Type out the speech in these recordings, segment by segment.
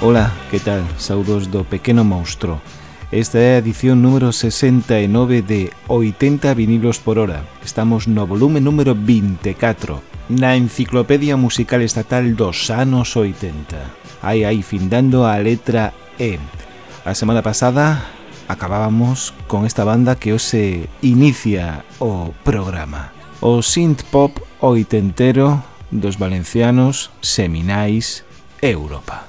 Ola, que tal? Saudos do Pequeno Monstro. Esta é a edición número 69 de 80 vinilos por hora. Estamos no volume número 24, na Enciclopedia Musical Estatal dos anos 80. Aí, aí, findando a letra E. A semana pasada acabábamos con esta banda que hoxe inicia o programa. O synth pop oitentero dos valencianos Seminais Europa.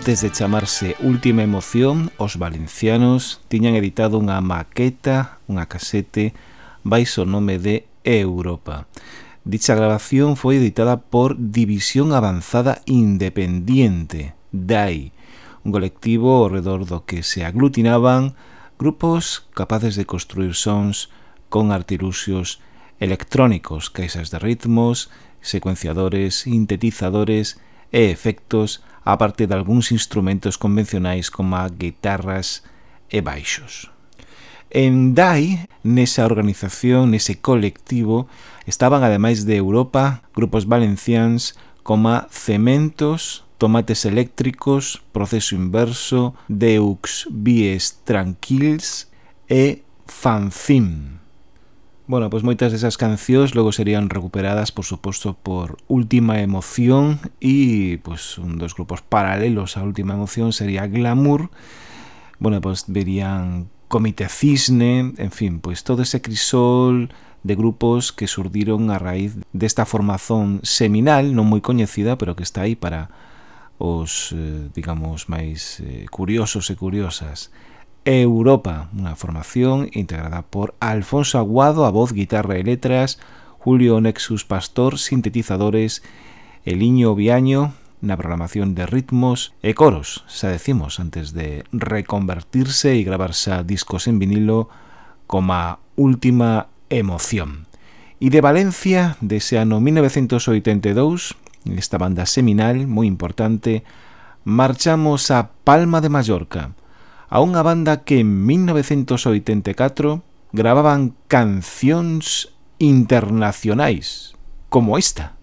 Antes de chamarse Última Emoción, os valencianos tiñan editado unha maqueta, unha casete, vais o nome de Europa. Dicha grabación foi editada por División Avanzada Independiente, DAI, un colectivo ao redor do que se aglutinaban grupos capaces de construir sons con artiluxios electrónicos, caixas de ritmos, secuenciadores, sintetizadores e efectos a parte de algúns instrumentos convencionais como a guitarras e baixos. En DAI, nesa organización, nese colectivo, estaban ademais de Europa grupos valencians como Cementos, Tomates Eléctricos, Proceso Inverso, Deux Bies Tranquils e Fanzine. Bueno, pois moitas desas cancións logo serían recuperadas, por suposto, por Última Emoción e pois, un dos grupos paralelos a Última Emoción sería Glamour. Bueno, pois verían Comité Cisne, en fin, pois todo ese crisol de grupos que surdiron a raíz desta formación seminal, non moi coñecida, pero que está aí para os, eh, digamos, máis eh, curiosos e curiosas. Europa, unha formación integrada por Alfonso Aguado, a voz, guitarra e letras, Julio Nexus Pastor, sintetizadores, Eliño Viaño, na programación de ritmos e coros, xa decimos, antes de reconvertirse e gravarse discos en vinilo como última emoción. E de Valencia, dese ano 1982, esta banda seminal moi importante, marchamos a Palma de Mallorca, a unha banda que en 1984 gravaban cancións internacionais como esta.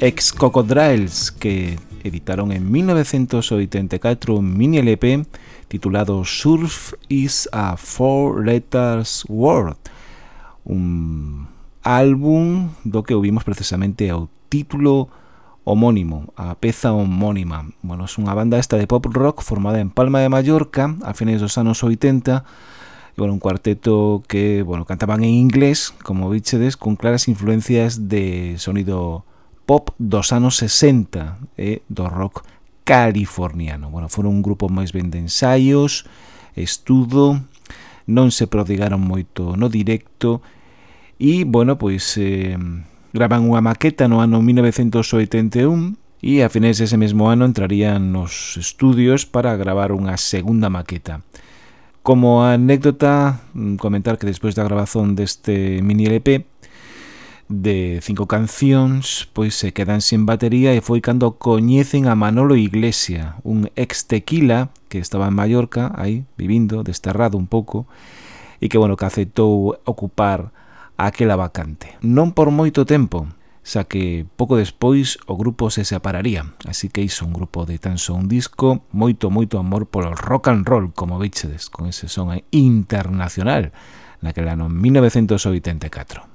ex Cocodriles que editaron en 1984 un mini LP titulado Surf is a Four Letters Word, un álbum do que ouvimos precisamente ao título homónimo, a peza homónima. Bueno, é unha banda esta de pop rock formada en Palma de Mallorca a fines dos anos 80 e bueno, un cuarteto que, bueno, cantaban en inglés, como bichedes, con claras influencias de sonido pop dos anos 60 e do rock californiano. Bueno, foron un grupo máis ben de ensaios, estudo, non se prodigaron moito no directo e, bueno, pois eh, graban unha maqueta no ano 1981 e a finais dese mesmo ano entrarían nos estudios para gravar unha segunda maqueta. Como anécdota, comentar que despois da grabazón deste mini LP de cinco cancións pois se quedan sin batería e foi cando coñecen a Manolo Iglesia, un ex tequila que estaba en Mallorca, aí, vivindo, desterrado un pouco, e que, bueno, que aceptou ocupar aquela vacante. Non por moito tempo, xa que pouco despois o grupo se separaría, así que iso un grupo de tan só un disco, moito, moito amor polo rock and roll, como veixedes, con ese son internacional, naquela ano 1984.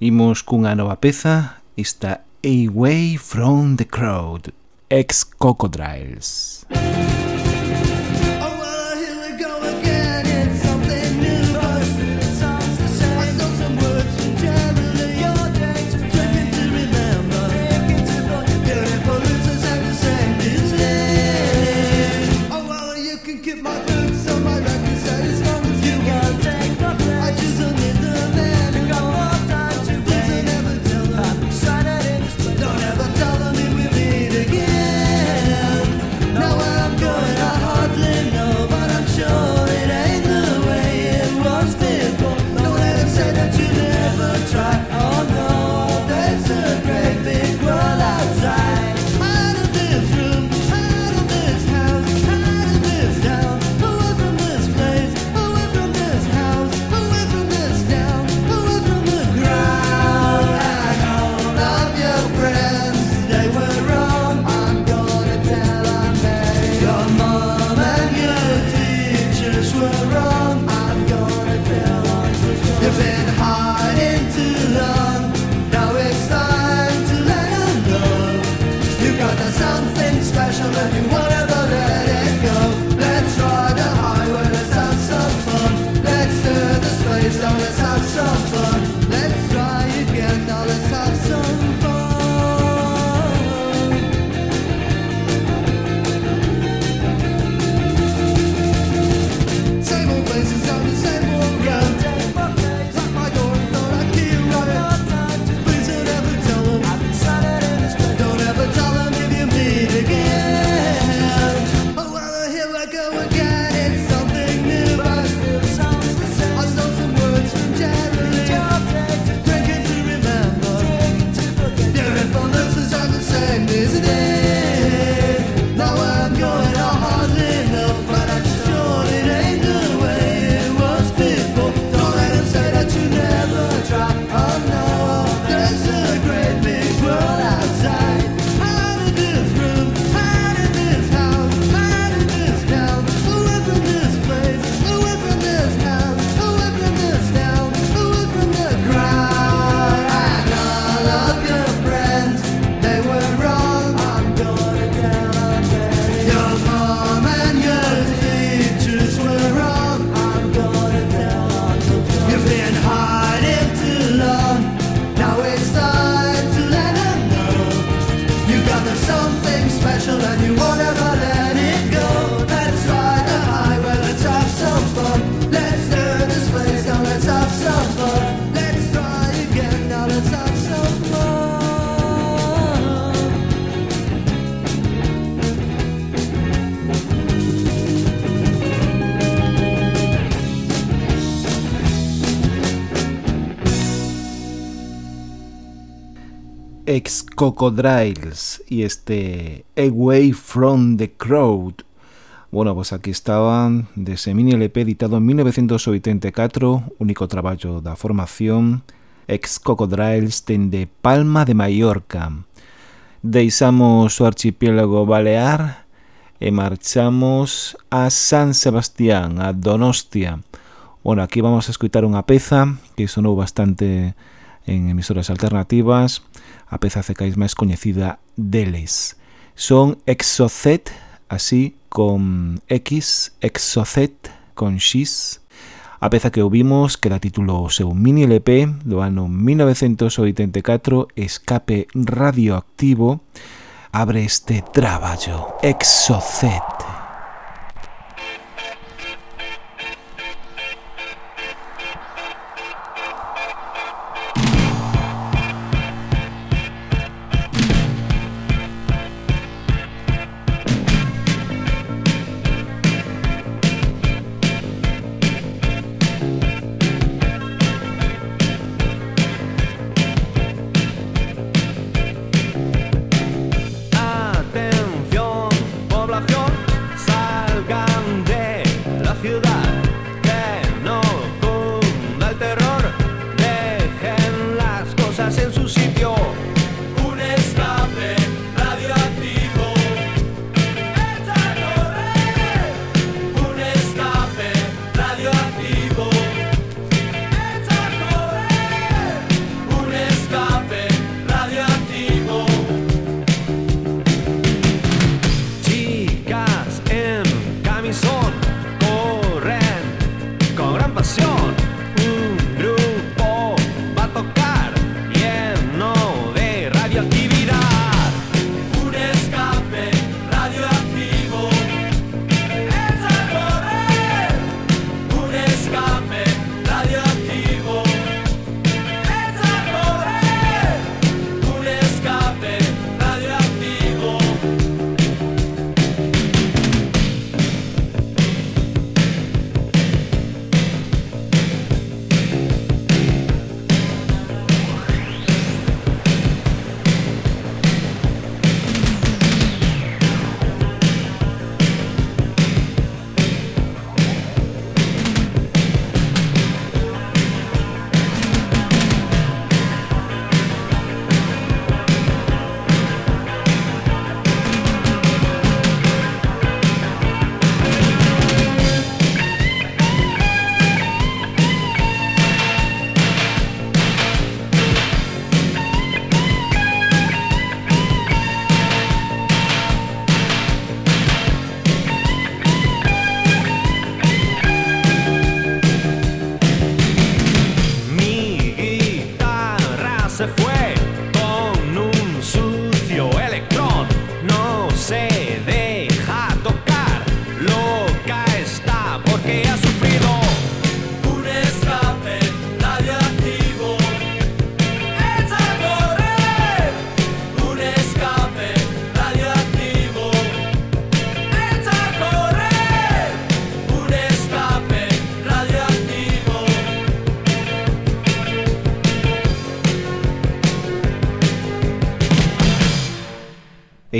Imos cunha nova peza, esta Away from the Crowd, ex Cocodriles. Música Crocodiles y este Away from the Crowd. Bueno, pues aquí estaban dese mini LP editado en 1984, único traballo da formación ex Crocodiles dende Palma de Mallorca. Deixamos o archipiélago Balear e marchamos a San Sebastián, a Donostia. Bueno, aquí vamos a escutar unha peza que sonou bastante en emisoras alternativas, a peza cecais máis coñecida deles. Son Exocet, así con X, Exocet con X, a peza que ouvimos que dá título ao seu mini LP do ano 1984 Escape Radioactivo abre este traballo. Exocet.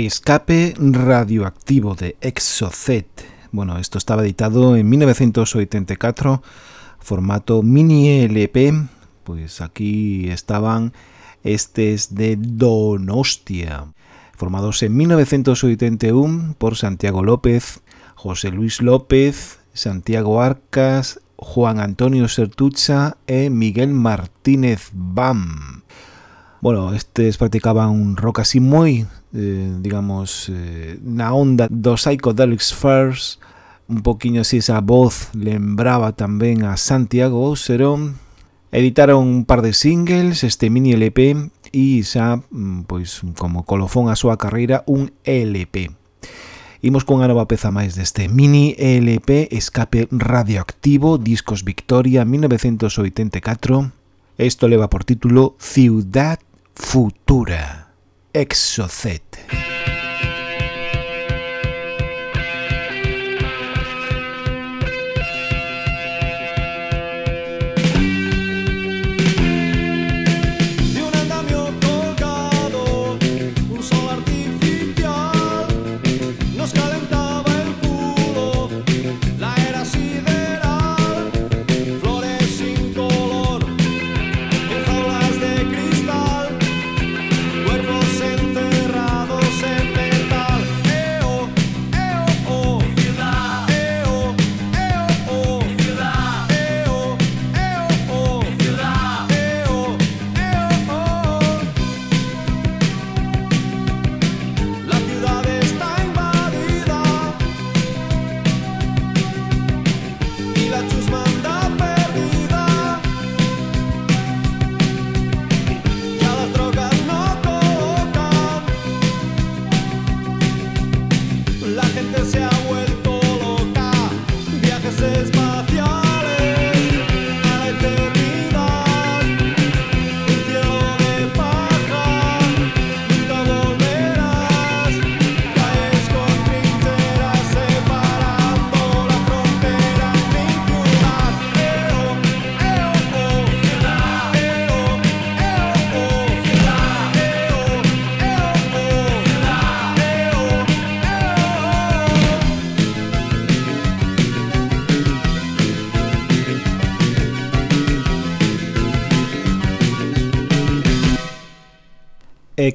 Escape radioactivo de Exocet. Bueno, esto estaba editado en 1984, formato mini LP. Pues aquí estaban estes de Donostia, formados en 1981 por Santiago López, José Luis López, Santiago Arcas, Juan Antonio Sertucha e Miguel Martínez Bam. Bueno, estes practicaban un rock así moi, eh, digamos, eh, na onda dos Psychedelics First, un poquinho así esa voz lembraba tamén a Santiago Serón. Editaron un par de singles, este mini LP e xa, mm, pois, como colofón a súa carreira, un LP. Imos cunha nova peza máis deste mini LP Escape Radioactivo Discos Victoria 1984 Esto leva por título Ciudad futura Exocet.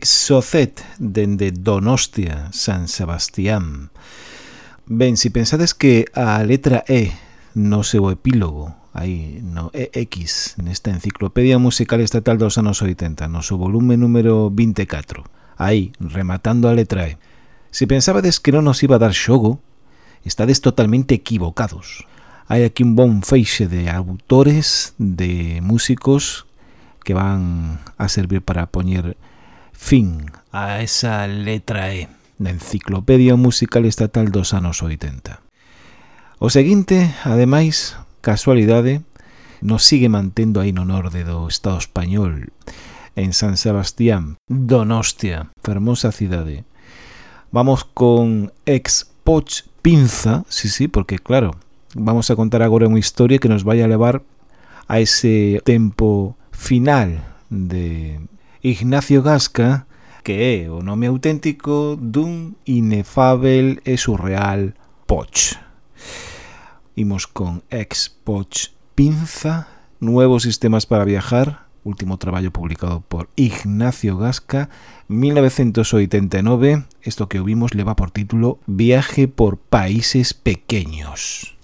Socet dende Donostia, San Sebastián. Ben, si pensades que a letra E no seu epílogo, aí no EX, nesta enciclopedia musical estatal dos anos 80, no seu volume número 24, aí, rematando a letra E. Se pensabades que non nos iba a dar xogo, estades totalmente equivocados. Hai aquí un bon feixe de autores, de músicos que van a servir para poñer fin a esa letra E na Enciclopedia Musical Estatal dos anos 80. O seguinte, ademais, casualidade, nos sigue mantendo aí no norde do Estado español, en San Sebastián, Donostia, fermosa cidade. Vamos con ex Poch Pinza, sí, sí, porque claro, vamos a contar agora unha historia que nos vai a levar a ese tempo final de Ignacio Gasca, que é o nome auténtico dun inefável e surreal Poch. Imos con ex Poch Pinza, Nuevos sistemas para viajar, último traballo publicado por Ignacio Gasca, 1989. Esto que ouvimos leva por título Viaje por países pequeños.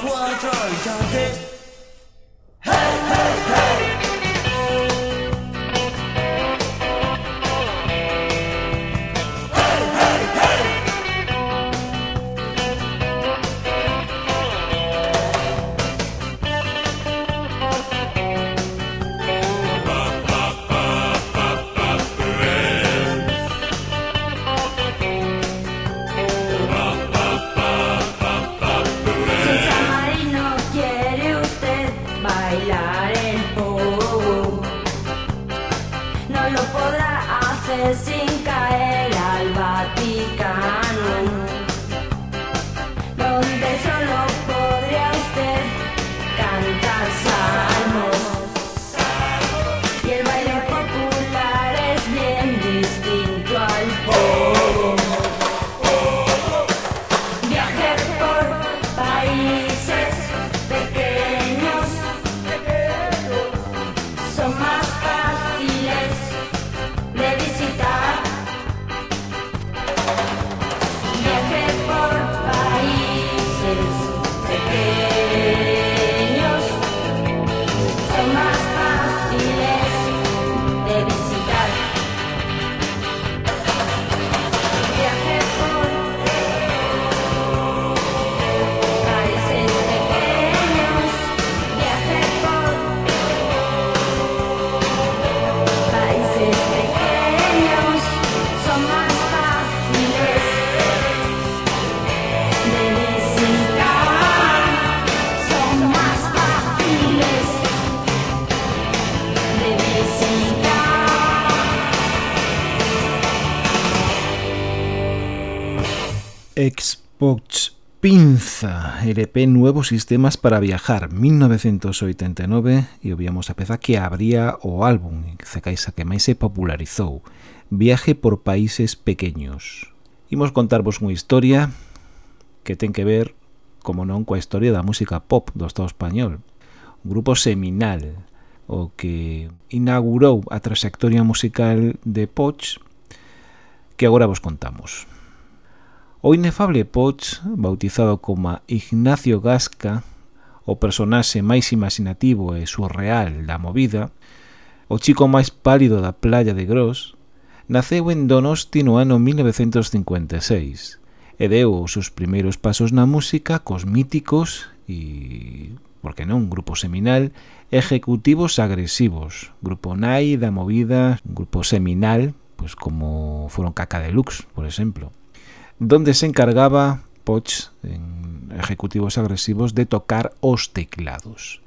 pourra te regarder. Xbox Pinza, LP Nuevos Sistemas para Viajar, 1989, e obviamos a peza que abría o álbum, que caixa que máis se popularizou, Viaje por Países Pequeños. Imos contarvos unha historia que ten que ver, como non, coa historia da música pop do Estado español. Un grupo seminal, o que inaugurou a trayectoria musical de Poch, que agora vos contamos. O inefable Poch, bautizado como Ignacio Gasca, o personaxe máis imaginativo e surreal da movida, o chico máis pálido da playa de Gros, naceu en Donosti no ano 1956 e deu os seus primeiros pasos na música cos míticos e, por que non, grupo seminal, Ejecutivos Agresivos, grupo nai da movida, grupo seminal, pois como foron Caca Deluxe, por exemplo donde se encargaba Poch, en Ejecutivos Agresivos, de tocar os teclados.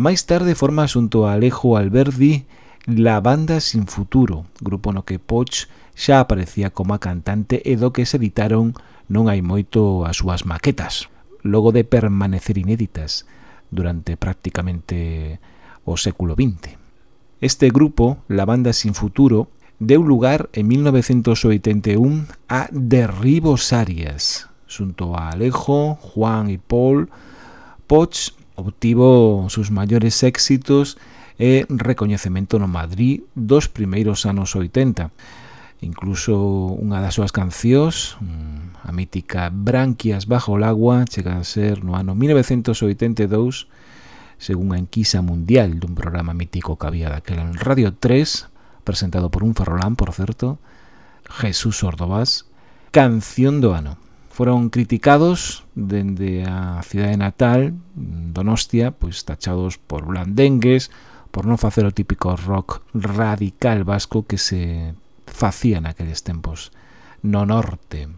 Máis tarde forma xunto a Alejo Alberdi La Banda Sin Futuro, grupo no que Poch xa aparecía como a cantante e do que se editaron non hai moito as súas maquetas, logo de permanecer inéditas durante prácticamente o século XX. Este grupo, La Banda Sin Futuro, deu lugar en 1981 a Derribos Arias, xunto a Alejo, Juan e Paul, Poch obtivo sus maiores éxitos e recoñecemento no Madrid dos primeiros anos 80. Incluso unha das súas cancións, mm, a mítica Branquias bajo o agua, chega a ser no ano 1982, según a enquisa mundial dun programa mítico que había daquela en Radio 3, presentado por un ferrolán, por certo, Jesús Ordovás, Canción do Ano. Foron criticados dende a cidade natal, Donostia, pois tachados por blandengues, por non facer o típico rock radical vasco que se facía naqueles tempos no norte.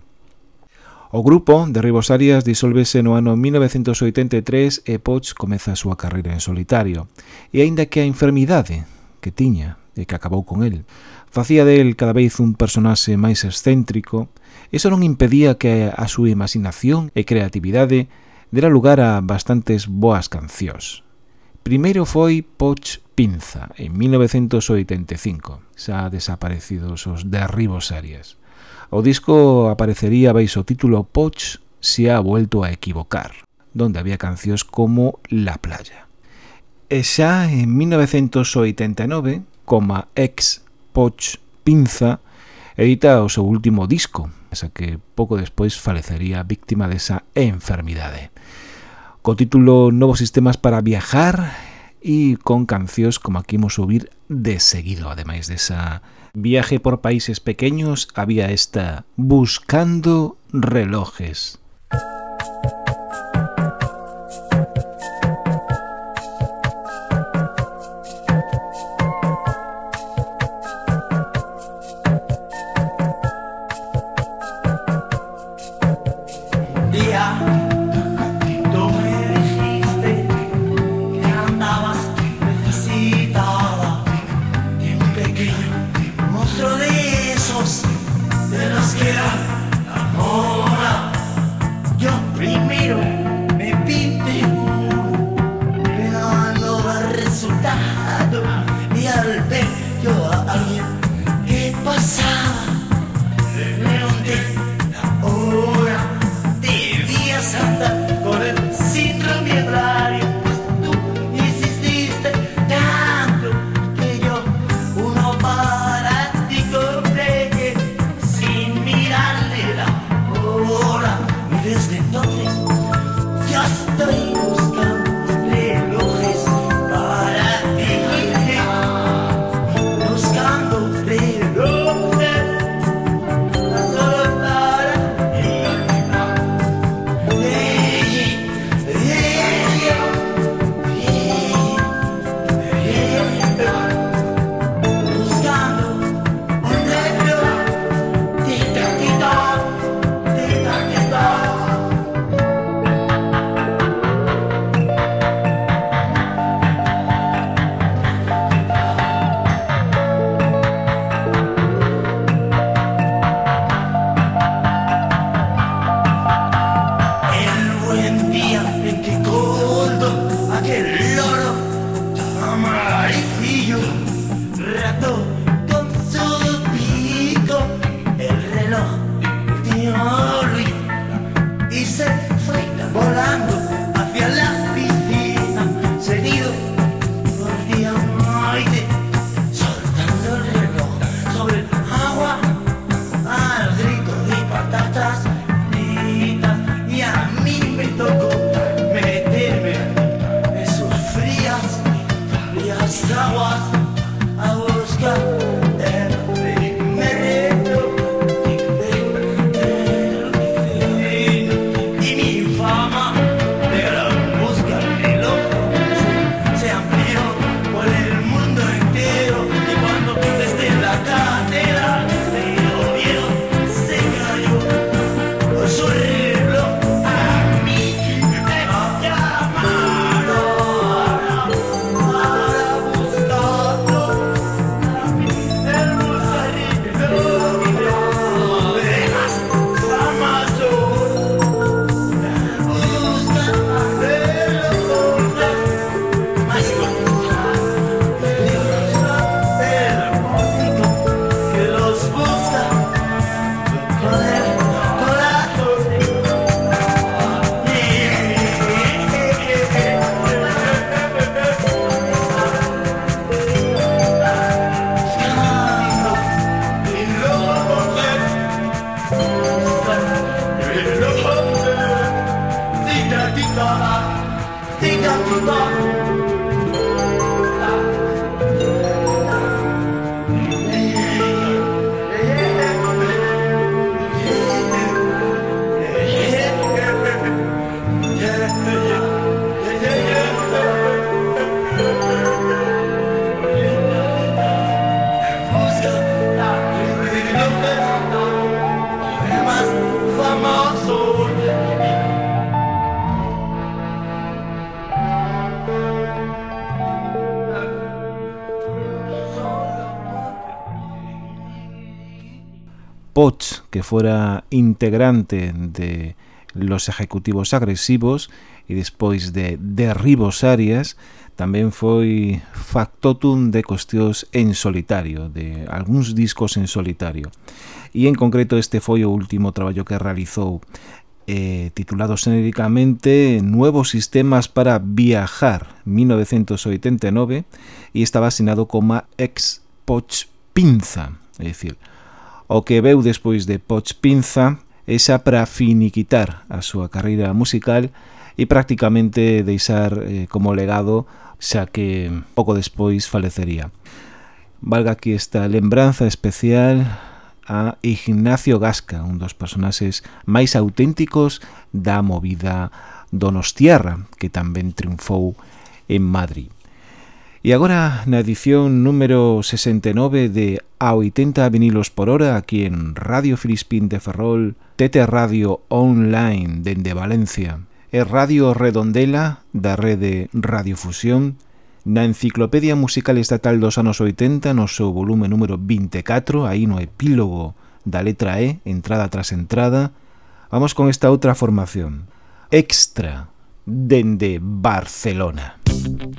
O grupo de Ribos Arias disolvese no ano 1983 e Poch comeza a súa carreira en solitario. E aínda que a enfermidade que tiña e que acabou con el. Facía del cada vez un personaxe máis excéntrico, eso non impedía que a súa imaginación e creatividade dera lugar a bastantes boas cancións. Primeiro foi Poch Pinza, en 1985, xa desaparecidos os derribos áreas. O disco aparecería baixo o título Poch se ha vuelto a equivocar, donde había cancións como La playa. E xa en 1989 coma ex Poch Pinza edita o seu último disco, esa que pouco despois falecería víctima desa enfermidade. Co título Novos sistemas para viajar e con cancións como aquí imos subir de seguido, ademais desa viaje por países pequeños, había esta Buscando relojes. Música fuera integrante de los ejecutivos agresivos e despois de derribos áreas, tamén foi factotum de cuestións en solitario, de algúns discos en solitario. E en concreto este foi o último traballo que realizou eh, titulado xenéricamente Nuevos sistemas para viajar 1989 e estaba asinado como ex Poch Pinza é dicir, o que veu despois de Pochpinza e xa para finiquitar a súa carreira musical e prácticamente deixar eh, como legado xa que pouco despois falecería. Valga aquí esta lembranza especial a Ignacio Gasca, un dos personaxes máis auténticos da movida donostiarra, que tamén triunfou en Madrid. E agora na edición número 69 de A 80 vinilos por hora aquí en Radio Filispín de Ferrol, Tete Radio Online dende Valencia e Radio Redondela da rede Radiofusión na Enciclopedia Musical Estatal dos anos 80 no seu volume número 24, aí no epílogo da letra E, entrada tras entrada, vamos con esta outra formación. Extra, dende Barcelona. Música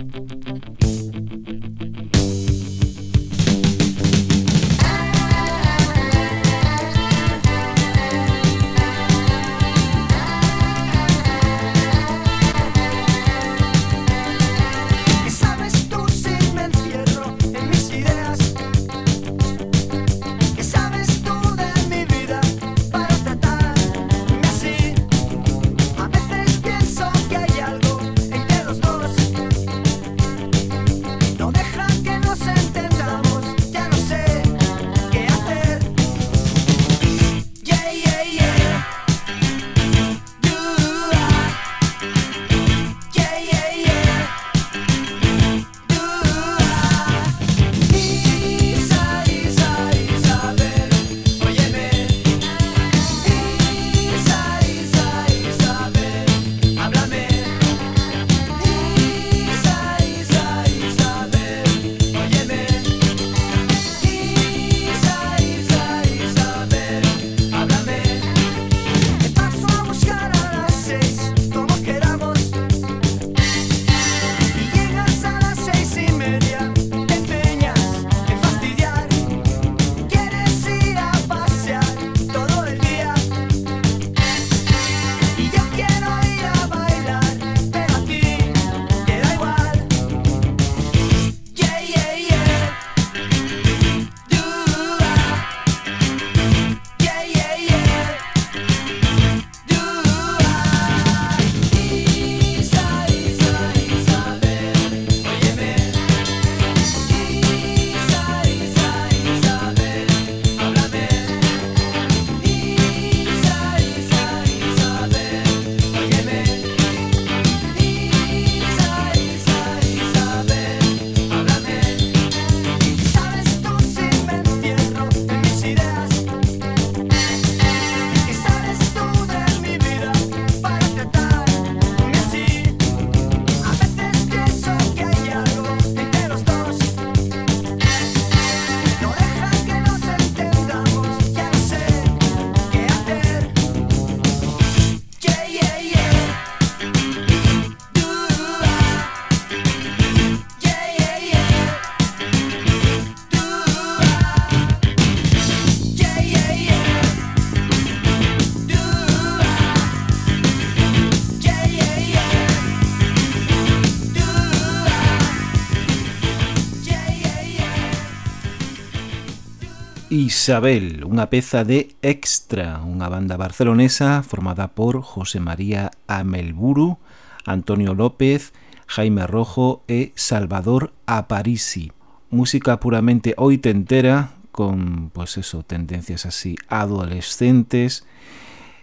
Isabel, unha peza de Extra, unha banda barcelonesa formada por José María Amelburu, Antonio López, Jaime Rojo e Salvador Aparici. Música puramente oitentera, con pues eso, tendencias así adolescentes,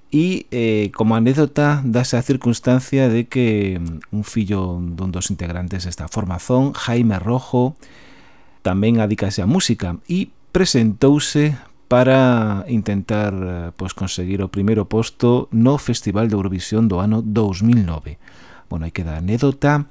E eh, como anécdota dase a circunstancia de que mm, un fillo dun dos integrantes desta formazón, Jaime Rojo, tamén adicase a música e presentouse para intentar eh, pois, conseguir o primeiro posto no Festival de Eurovisión do ano 2009. Bueno, aí queda anécdota.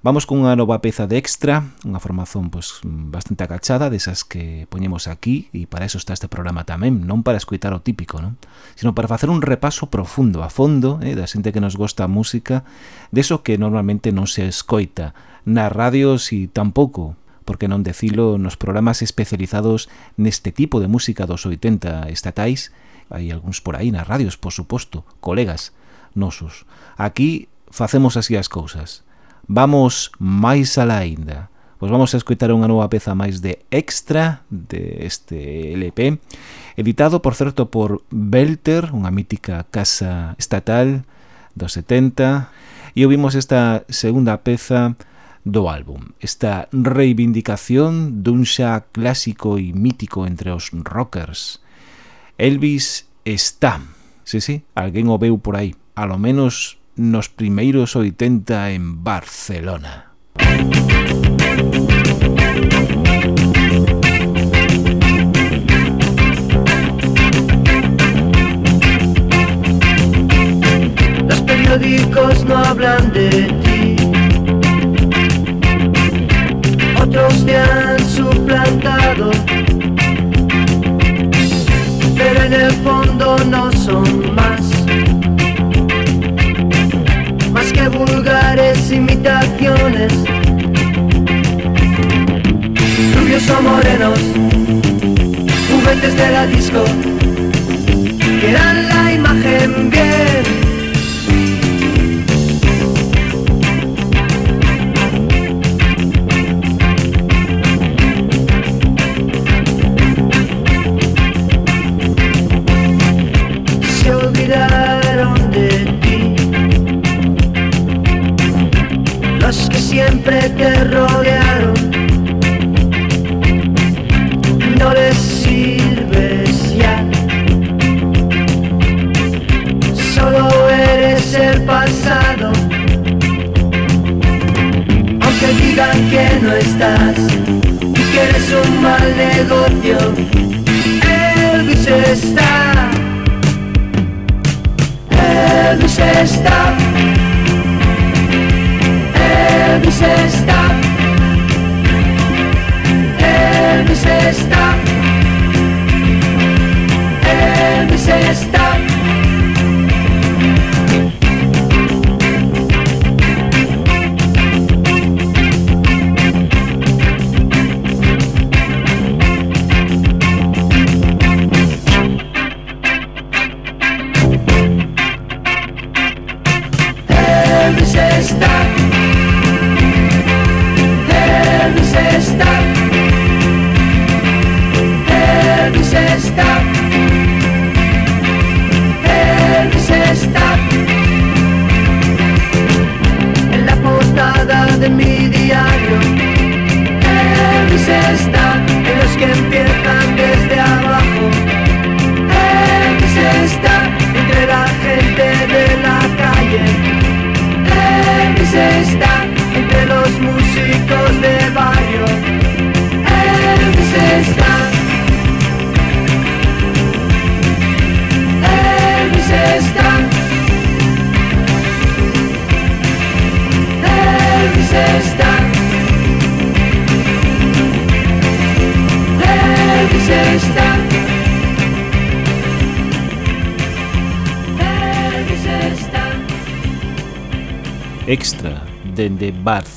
Vamos con unha nova peza de extra, unha formación pois, bastante agachada, desas que poñemos aquí, e para eso está este programa tamén, non para escuitar o típico, non? sino para facer un repaso profundo, a fondo, eh, da xente que nos gosta a música, deso que normalmente non se escoita nas radios e tampouco por que non decilo, nos programas especializados neste tipo de música dos 80 estatais, hai algúns por aí nas radios, por suposto, colegas nosos. Aquí facemos así as cousas. Vamos máis alá ainda. Pois vamos a escoitar unha nova peza máis de extra de este LP, editado, por certo, por Belter, unha mítica casa estatal dos 70, e ouvimos esta segunda peza do álbum. Esta reivindicación dun xa clásico e mítico entre os rockers. Elvis está. Sí, sí, alguén o veu por aí. A lo menos nos primeiros 80 en Barcelona. Los periódicos no hablan de ti Otros te han suplantado. Pero en el fondo no son más. Más que vulgares imitaciones. Rubios o morenos. Juguetes de la disco. Que dan la imagen bien.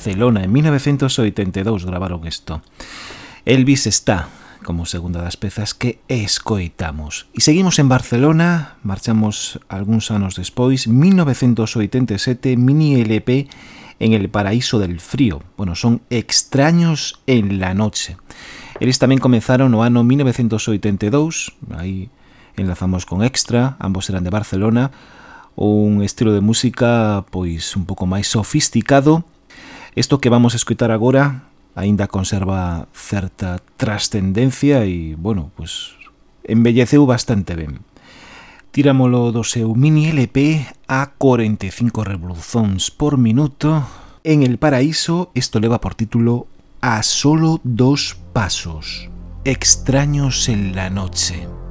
Barcelona en 1982 gravaron isto. Elvis está como segunda das pezas que escoitamos. E seguimos en Barcelona, marchamos algúns anos despois, 1987, mini LP en el paraíso del frío. Bueno, son extraños en la noche. Eles tamén comenzaron no ano 1982, aí enlazamos con Extra, ambos eran de Barcelona, un estilo de música pois un pouco máis sofisticado. Isto que vamos a escutar agora aínda conserva certa trascendencia e, bueno, pues, embelleceu bastante ben. Tirámolo do seu mini LP a 45 revolucións por minuto. En El Paraíso isto leva por título A solo dos pasos. Extraños en la noche.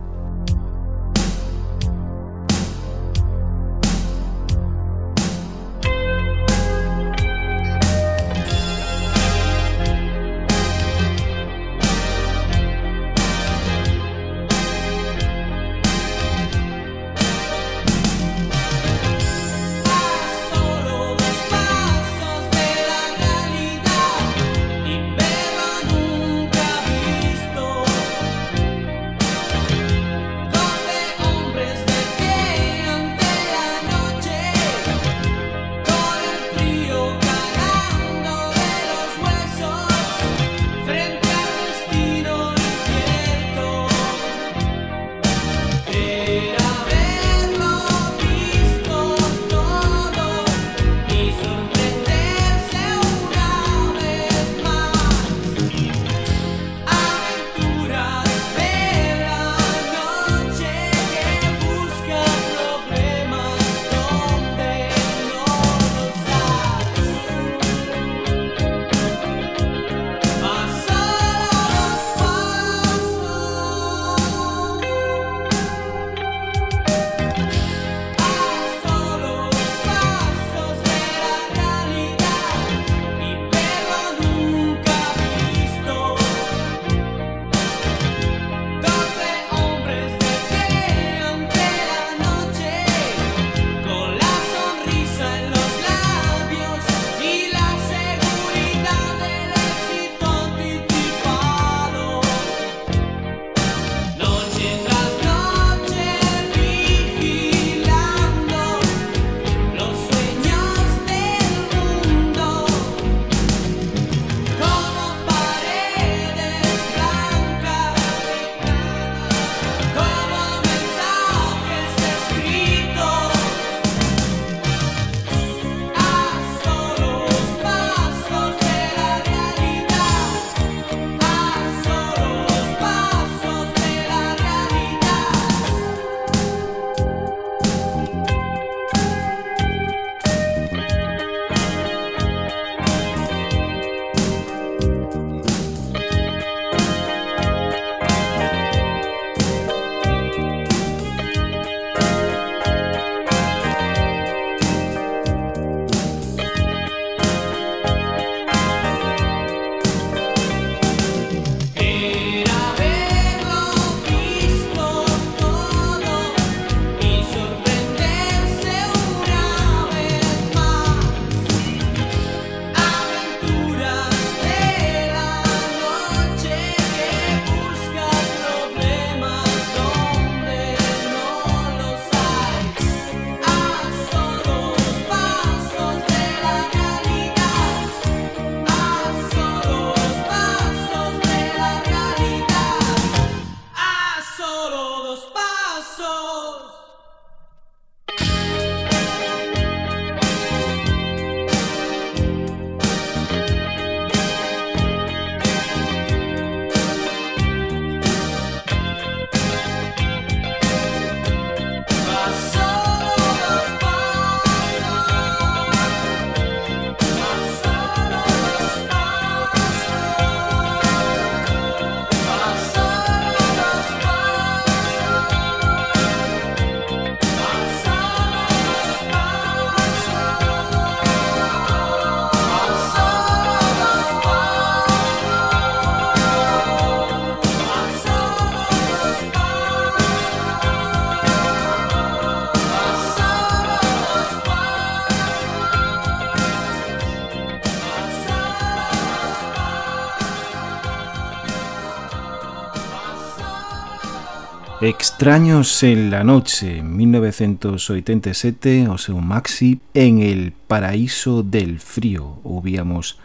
Extraños en la noche, 1987, o seu maxi en el paraíso del frío, ouvíamos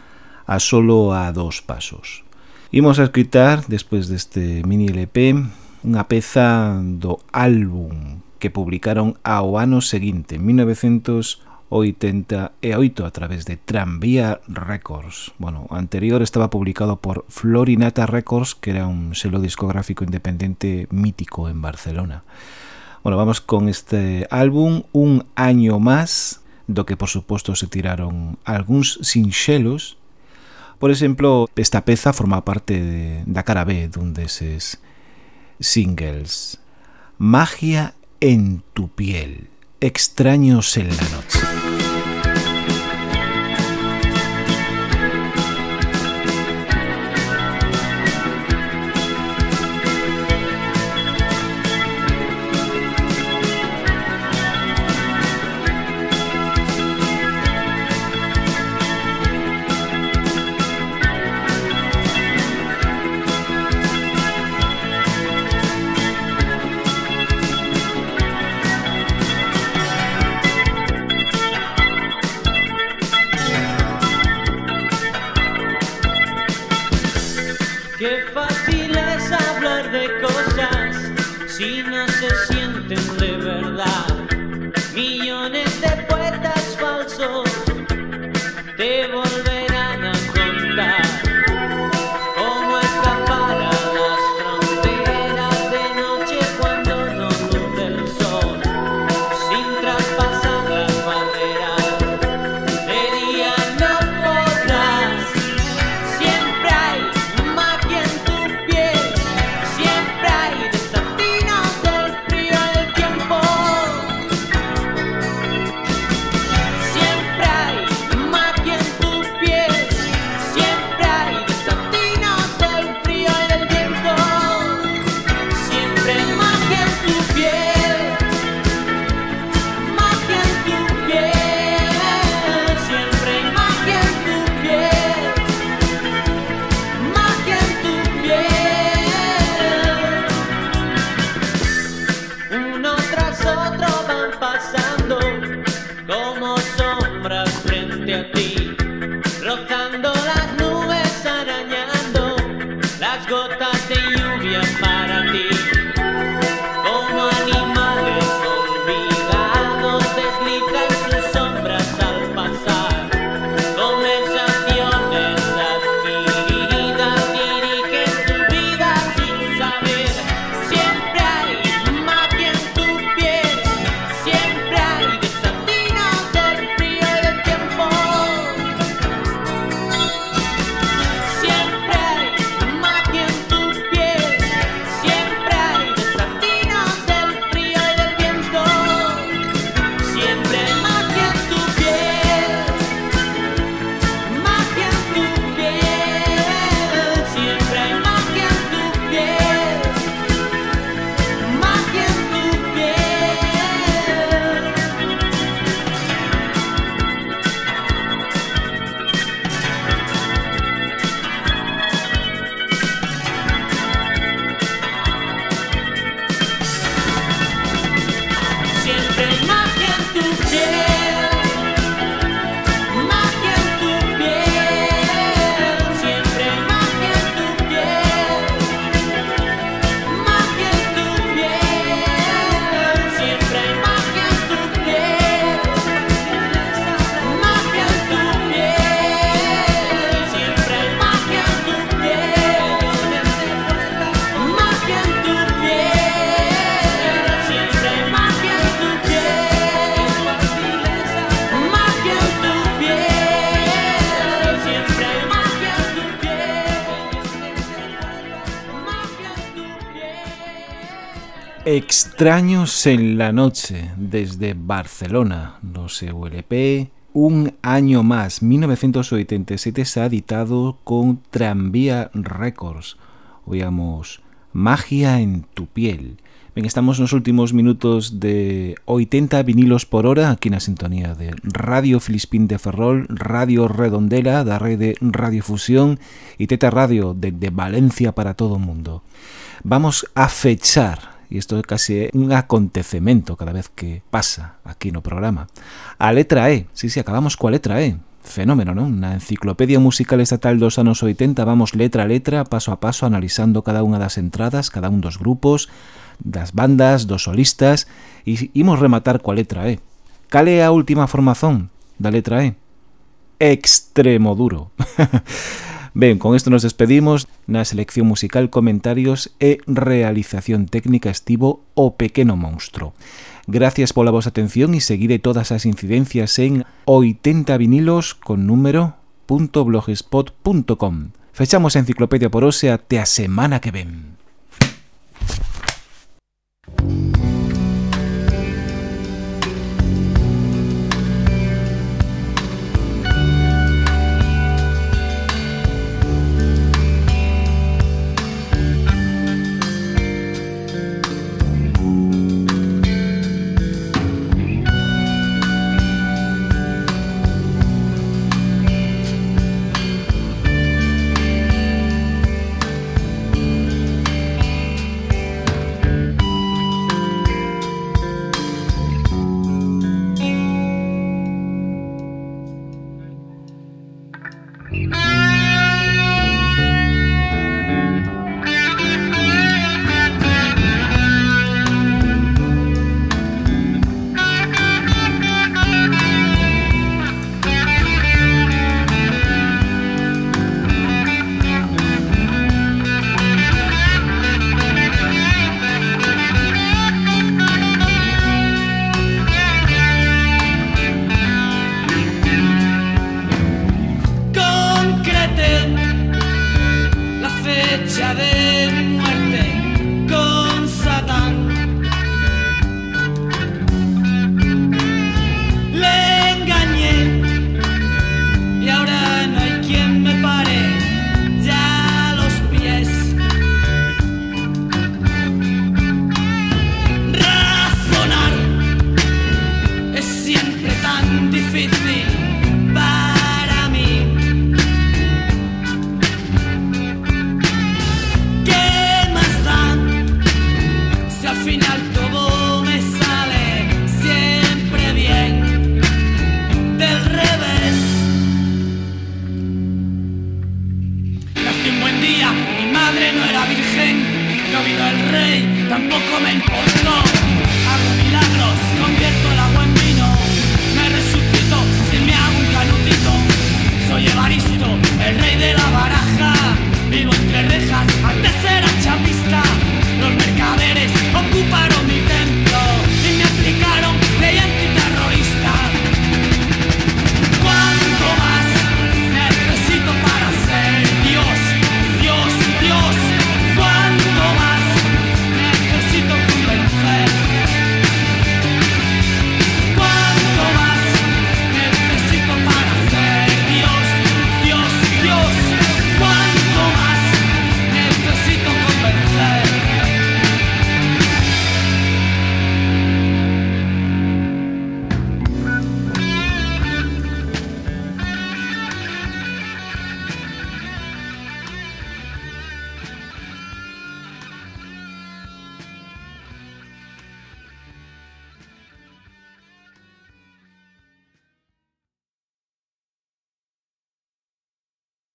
a solo a dos pasos. Imos a escritar, despois deste mini LP, unha peza do álbum que publicaron ao ano seguinte, 1988, 88 a través de Tranvía Records. Bueno, anterior estaba publicado por Florinata Records, que era un selo discográfico independiente mítico en Barcelona. Bueno, vamos con este álbum, un año más, do que por suposto se tiraron algúns sinxelos. Por exemplo, esta peza forma parte de, da cara B dun deses singles. Magia en tu piel. Extraños en la noche. de cosas. Si no se Extraños en la noche desde Barcelona no seu LP Un año más, 1987 se ha editado con Tranvía Records. Oíamos Magia en tu piel Ben, estamos nos últimos minutos de 80 vinilos por hora aquí na sintonía de Radio Filispín de Ferrol, Radio Redondela da rede Radiofusión e Teta Radio de, de Valencia para todo o mundo. Vamos a fechar e isto é case un acontecemento cada vez que pasa aquí no programa. A letra E, si, sí, si, sí, acabamos coa letra E, fenómeno, non? Na enciclopedia musical estatal dos anos 80 vamos letra a letra, paso a paso, analizando cada unha das entradas, cada un dos grupos, das bandas, dos solistas, e imos rematar coa letra E. Cal é a última formación da letra E? Extremo duro. Ben, con isto nos despedimos. Na selección musical, comentarios e realización técnica estivo O Pequeno Monstro. Gracias pola vosa atención e seguide todas as incidencias en 80 vinilos con número .blogspot.com. Fechamos a enciclopedia por hoxe até a semana que ven.